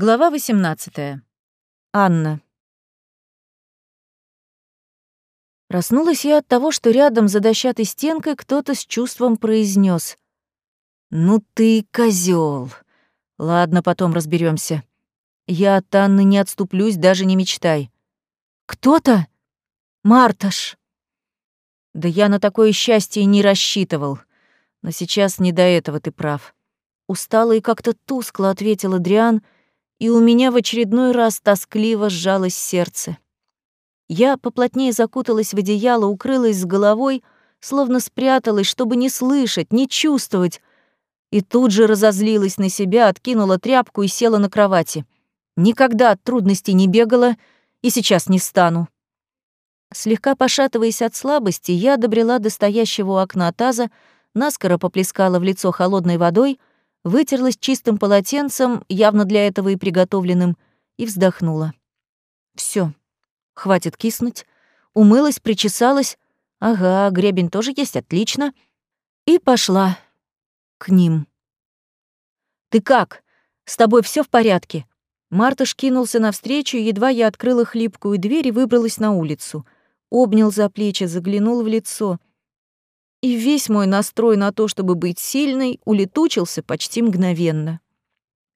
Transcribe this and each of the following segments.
Глава 18. Анна. Проснулась я от того, что рядом за дощатой стенкой кто-то с чувством произнес: «Ну ты козел. Ладно, потом разберемся. Я от Анны не отступлюсь, даже не мечтай. Кто-то? Марташ. Да я на такое счастье не рассчитывал. Но сейчас не до этого, ты прав. Устала и как-то тускло ответила Дриан — и у меня в очередной раз тоскливо сжалось сердце. Я поплотнее закуталась в одеяло, укрылась с головой, словно спряталась, чтобы не слышать, не чувствовать, и тут же разозлилась на себя, откинула тряпку и села на кровати. Никогда от трудностей не бегала и сейчас не стану. Слегка пошатываясь от слабости, я добрела до стоящего у окна таза, наскоро поплескала в лицо холодной водой, вытерлась чистым полотенцем, явно для этого и приготовленным, и вздохнула. Все, хватит киснуть. Умылась, причесалась. Ага, гребень тоже есть, отлично. И пошла к ним. «Ты как? С тобой все в порядке?» Мартыш кинулся навстречу, едва я открыла хлипкую дверь и выбралась на улицу. Обнял за плечи, заглянул в лицо. И весь мой настрой на то, чтобы быть сильной, улетучился почти мгновенно.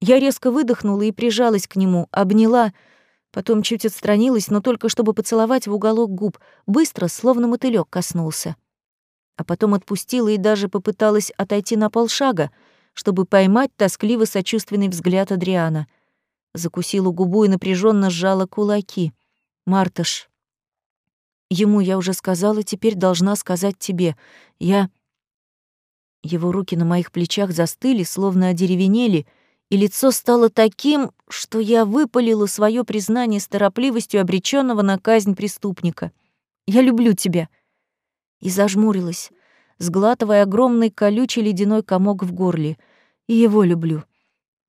Я резко выдохнула и прижалась к нему, обняла, потом чуть отстранилась, но только чтобы поцеловать в уголок губ, быстро, словно мотылёк коснулся. А потом отпустила и даже попыталась отойти на полшага, чтобы поймать тоскливо-сочувственный взгляд Адриана. Закусила губу и напряженно сжала кулаки. «Мартыш, Ему я уже сказала, теперь должна сказать тебе. Я...» Его руки на моих плечах застыли, словно одеревенели, и лицо стало таким, что я выпалила свое признание с торопливостью обреченного на казнь преступника. «Я люблю тебя!» И зажмурилась, сглатывая огромный колючий ледяной комок в горле. И его люблю.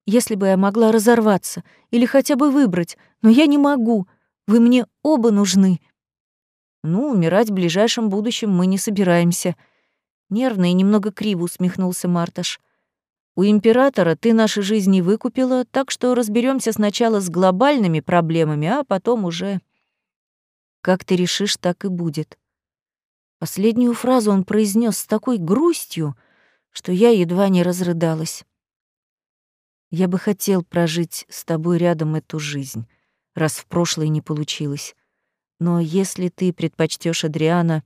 Если бы я могла разорваться или хотя бы выбрать, но я не могу. Вы мне оба нужны. Ну, умирать в ближайшем будущем мы не собираемся. Нервно и немного криво усмехнулся Марташ. У императора ты наши жизни выкупила, так что разберемся сначала с глобальными проблемами, а потом уже... Как ты решишь, так и будет. Последнюю фразу он произнес с такой грустью, что я едва не разрыдалась. Я бы хотел прожить с тобой рядом эту жизнь, раз в прошлое не получилось. Но если ты предпочтешь Адриана...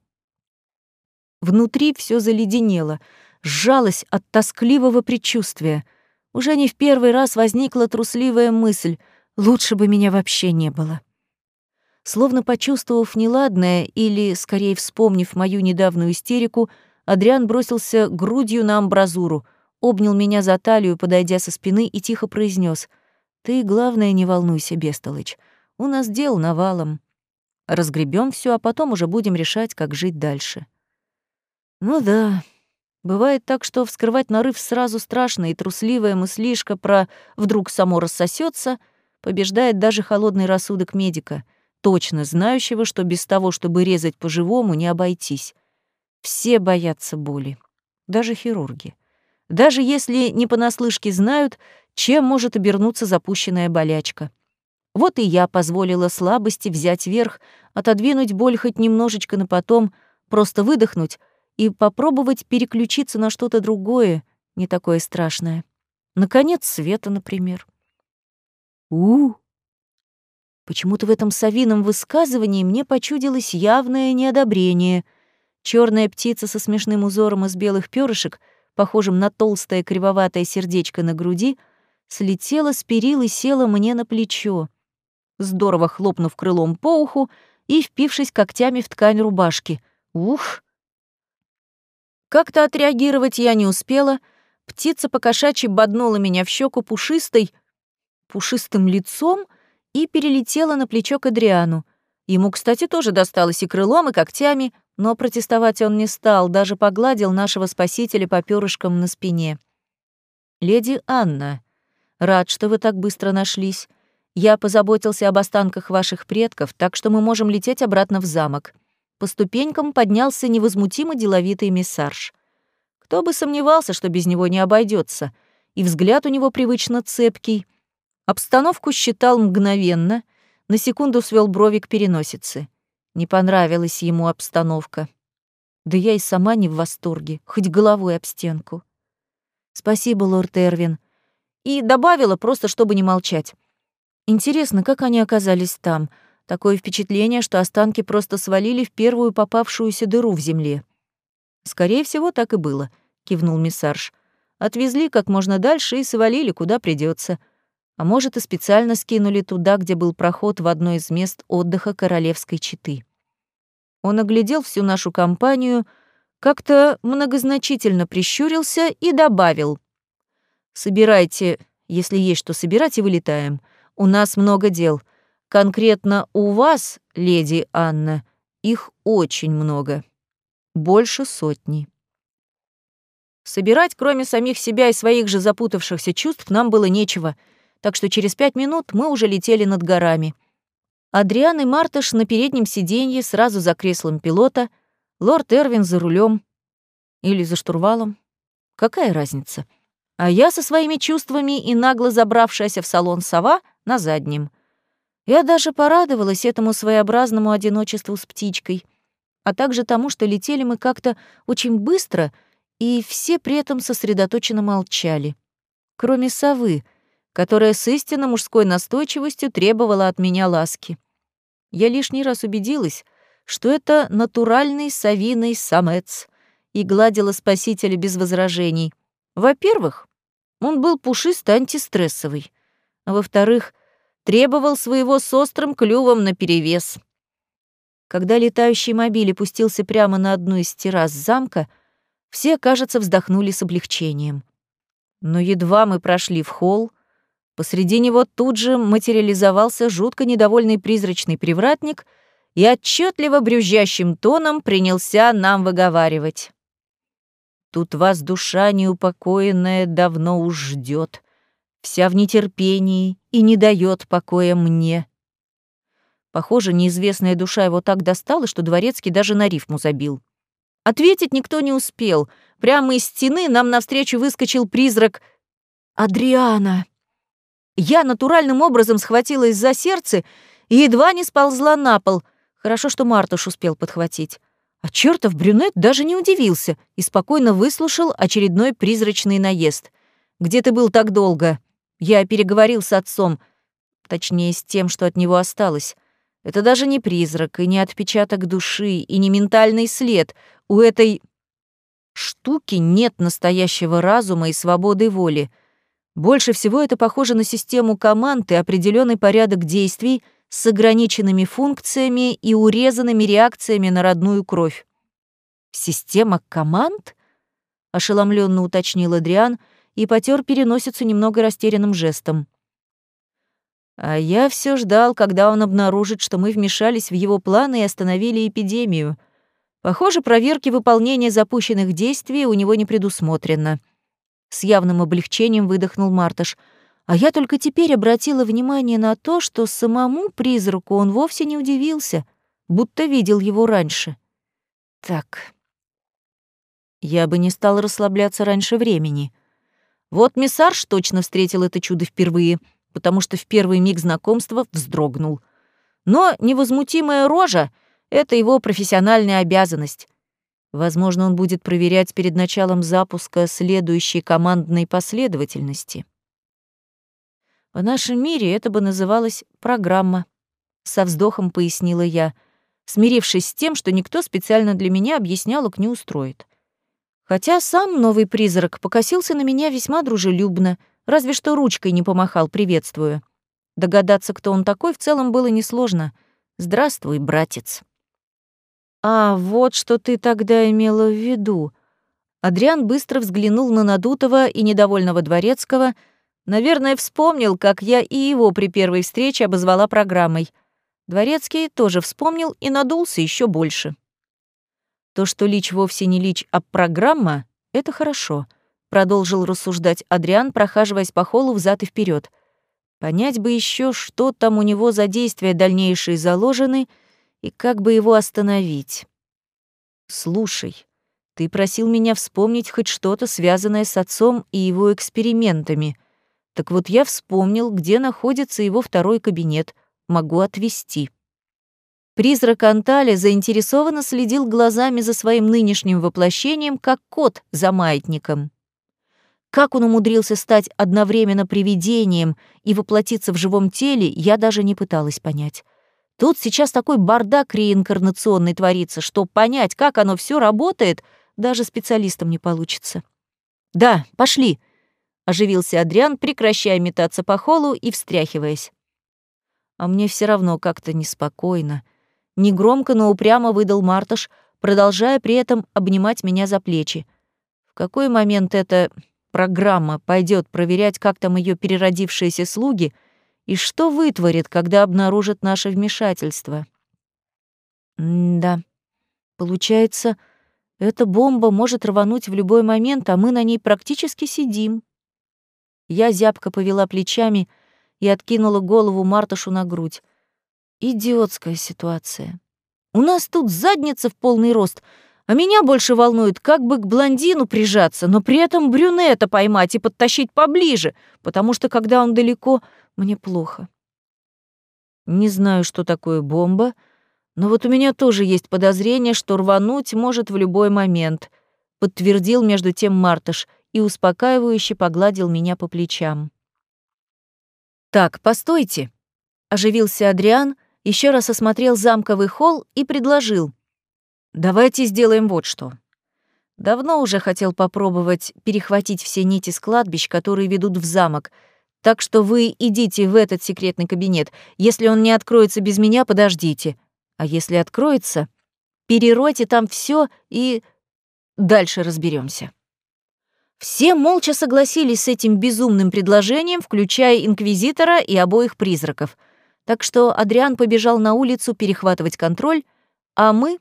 Внутри все заледенело, сжалось от тоскливого предчувствия. Уже не в первый раз возникла трусливая мысль «лучше бы меня вообще не было». Словно почувствовав неладное или, скорее, вспомнив мою недавнюю истерику, Адриан бросился грудью на амбразуру, обнял меня за талию, подойдя со спины, и тихо произнес: «Ты, главное, не волнуйся, Бестолыч. У нас дел навалом. Разгребем все, а потом уже будем решать, как жить дальше. Ну да, бывает так, что вскрывать нарыв сразу страшно, и трусливая мыслишка про «вдруг само рассосется побеждает даже холодный рассудок медика, точно знающего, что без того, чтобы резать по-живому, не обойтись. Все боятся боли, даже хирурги. Даже если не понаслышке знают, чем может обернуться запущенная болячка. Вот и я позволила слабости взять верх, отодвинуть боль хоть немножечко на потом, просто выдохнуть и попробовать переключиться на что-то другое, не такое страшное. Наконец, света, например. у, Почему-то в этом совином высказывании мне почудилось явное неодобрение. Черная птица со смешным узором из белых перышек, похожим на толстое кривоватое сердечко на груди, слетела с перил и села мне на плечо здорово хлопнув крылом по уху и впившись когтями в ткань рубашки. Ух! Как-то отреагировать я не успела. Птица покошачьи боднула меня в щеку пушистой, пушистым лицом и перелетела на плечо к Адриану. Ему, кстати, тоже досталось и крылом, и когтями, но протестовать он не стал, даже погладил нашего спасителя по перышкам на спине. «Леди Анна, рад, что вы так быстро нашлись. Я позаботился об останках ваших предков, так что мы можем лететь обратно в замок. По ступенькам поднялся невозмутимо деловитый миссарж. Кто бы сомневался, что без него не обойдется. И взгляд у него привычно цепкий. Обстановку считал мгновенно, на секунду свел брови к переносице. Не понравилась ему обстановка. Да я и сама не в восторге, хоть головой об стенку. Спасибо, лорд Эрвин. И добавила, просто чтобы не молчать. Интересно, как они оказались там? Такое впечатление, что останки просто свалили в первую попавшуюся дыру в земле. Скорее всего, так и было, кивнул миссарж. Отвезли как можно дальше и свалили, куда придется. А может, и специально скинули туда, где был проход в одно из мест отдыха королевской четы. Он оглядел всю нашу компанию, как-то многозначительно прищурился и добавил. «Собирайте, если есть что собирать, и вылетаем. У нас много дел. Конкретно у вас, леди Анна, их очень много. Больше сотни». Собирать, кроме самих себя и своих же запутавшихся чувств, нам было нечего — так что через пять минут мы уже летели над горами. Адриан и Мартыш на переднем сиденье сразу за креслом пилота, лорд Эрвин за рулем или за штурвалом. Какая разница? А я со своими чувствами и нагло забравшаяся в салон сова на заднем. Я даже порадовалась этому своеобразному одиночеству с птичкой, а также тому, что летели мы как-то очень быстро, и все при этом сосредоточенно молчали. Кроме совы — которая с истинно мужской настойчивостью требовала от меня ласки. Я лишний раз убедилась, что это натуральный совиный самец, и гладила спасителя без возражений. Во-первых, он был пушисто-антистрессовый, а во-вторых, требовал своего с острым клювом наперевес. Когда летающий мобиль пустился прямо на одну из террас замка, все, кажется, вздохнули с облегчением. Но едва мы прошли в холл, Посреди него тут же материализовался жутко недовольный призрачный привратник и отчетливо брюзжащим тоном принялся нам выговаривать. «Тут вас душа неупокоенная давно уж ждет, вся в нетерпении и не дает покоя мне». Похоже, неизвестная душа его так достала, что дворецкий даже на рифму забил. Ответить никто не успел. Прямо из стены нам навстречу выскочил призрак Адриана. Я натуральным образом схватилась за сердце и едва не сползла на пол. Хорошо, что Мартуш успел подхватить. А чертов брюнет даже не удивился и спокойно выслушал очередной призрачный наезд. «Где ты был так долго?» Я переговорил с отцом, точнее, с тем, что от него осталось. Это даже не призрак, и не отпечаток души, и не ментальный след. У этой штуки нет настоящего разума и свободы воли — больше всего это похоже на систему команд и определенный порядок действий с ограниченными функциями и урезанными реакциями на родную кровь. «Система команд?» — ошеломленно уточнил Адриан и потер переносицу немного растерянным жестом. А я все ждал, когда он обнаружит, что мы вмешались в его планы и остановили эпидемию. Похоже, проверки выполнения запущенных действий у него не предусмотрено. С явным облегчением выдохнул Мартыш. А я только теперь обратила внимание на то, что самому призраку он вовсе не удивился, будто видел его раньше. Так. Я бы не стал расслабляться раньше времени. Вот Миссарж точно встретил это чудо впервые, потому что в первый миг знакомства вздрогнул. Но невозмутимая рожа — это его профессиональная обязанность. Возможно, он будет проверять перед началом запуска следующей командной последовательности. В нашем мире это бы называлось программа. Со вздохом пояснила я, смирившись с тем, что никто специально для меня объяснялок не устроит. Хотя сам новый призрак покосился на меня весьма дружелюбно, разве что ручкой не помахал, приветствуя. Догадаться, кто он такой, в целом было несложно. «Здравствуй, братец». «А, вот что ты тогда имела в виду». Адриан быстро взглянул на надутого и недовольного дворецкого, наверное, вспомнил, как я и его при первой встрече обозвала программой. Дворецкий тоже вспомнил и надулся еще больше. То, что лич вовсе не лич, а программа — это хорошо, продолжил рассуждать Адриан, прохаживаясь по холлу взад и вперед. Понять бы еще, что там у него за действия дальнейшие заложены — и как бы его остановить. «Слушай, ты просил меня вспомнить хоть что-то, связанное с отцом и его экспериментами. Так вот я вспомнил, где находится его второй кабинет. Могу отвести. Призрак Антали заинтересованно следил глазами за своим нынешним воплощением, как кот за маятником. Как он умудрился стать одновременно привидением и воплотиться в живом теле, я даже не пыталась понять. Тут сейчас такой бардак реинкарнационный творится, что понять, как оно все работает, даже специалистам не получится. «Да, пошли», — оживился Адриан, прекращая метаться по холу и встряхиваясь. А мне все равно как-то неспокойно. Негромко, но упрямо выдал Мартыш, продолжая при этом обнимать меня за плечи. В какой момент эта программа пойдет проверять, как там ее переродившиеся слуги — и что вытворит, когда обнаружит наше вмешательство? М да, получается, эта бомба может рвануть в любой момент, а мы на ней практически сидим. Я зябко повела плечами и откинула голову Мартышу на грудь. Идиотская ситуация. У нас тут задница в полный рост, а меня больше волнует, как бы к блондину прижаться, но при этом брюнета поймать и подтащить поближе, потому что, когда он далеко, мне плохо. Не знаю, что такое бомба, но вот у меня тоже есть подозрение, что рвануть может в любой момент, подтвердил между тем Мартыш и успокаивающе погладил меня по плечам. Так, постойте, оживился Адриан, еще раз осмотрел замковый холл и предложил: Давайте сделаем вот что. Давно уже хотел попробовать перехватить все нити с кладбищ, которые ведут в замок, так что вы идите в этот секретный кабинет. Если он не откроется без меня, подождите. А если откроется, переройте там все и дальше разберемся. Все молча согласились с этим безумным предложением, включая инквизитора и обоих призраков. Так что Адриан побежал на улицу перехватывать контроль, а мы,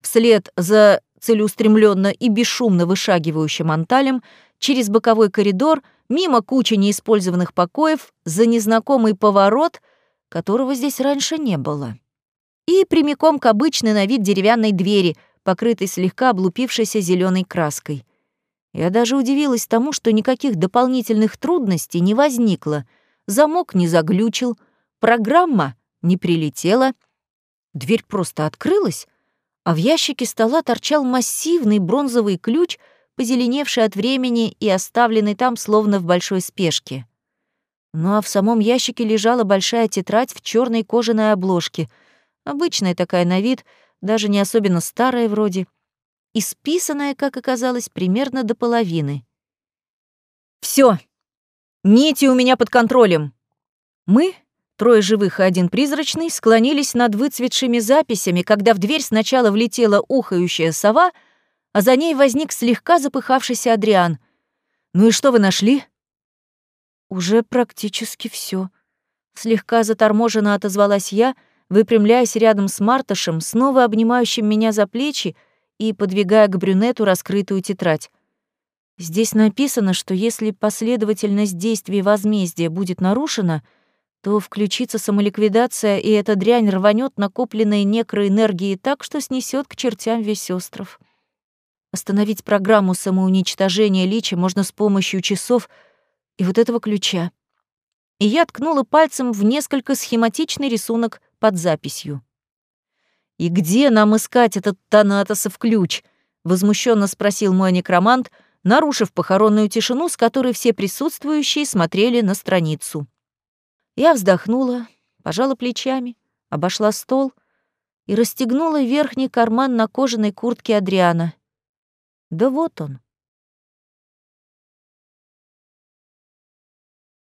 вслед за целеустремленно и бесшумно вышагивающим анталем, через боковой коридор — мимо кучи неиспользованных покоев, за незнакомый поворот, которого здесь раньше не было. И прямиком к обычной на вид деревянной двери, покрытой слегка облупившейся зеленой краской. Я даже удивилась тому, что никаких дополнительных трудностей не возникло. Замок не заглючил, программа не прилетела, дверь просто открылась, а в ящике стола торчал массивный бронзовый ключ — позеленевший от времени и оставленный там словно в большой спешке. Ну а в самом ящике лежала большая тетрадь в черной кожаной обложке, обычная такая на вид, даже не особенно старая вроде, и списанная, как оказалось, примерно до половины. Все, нити у меня под контролем. Мы, трое живых и один призрачный, склонились над выцветшими записями, когда в дверь сначала влетела ухающая сова — а за ней возник слегка запыхавшийся Адриан. «Ну и что вы нашли?» «Уже практически все. Слегка заторможенно отозвалась я, выпрямляясь рядом с Мартышем, снова обнимающим меня за плечи и подвигая к брюнету раскрытую тетрадь. Здесь написано, что если последовательность действий возмездия будет нарушена, то включится самоликвидация, и эта дрянь рванет накопленные некроэнергии так, что снесет к чертям весь остров. Остановить программу самоуничтожения лича можно с помощью часов и вот этого ключа. И я ткнула пальцем в несколько схематичный рисунок под записью. «И где нам искать этот Танатосов ключ?» — возмущенно спросил мой некромант, нарушив похоронную тишину, с которой все присутствующие смотрели на страницу. Я вздохнула, пожала плечами, обошла стол и расстегнула верхний карман на кожаной куртке Адриана. Да вот он.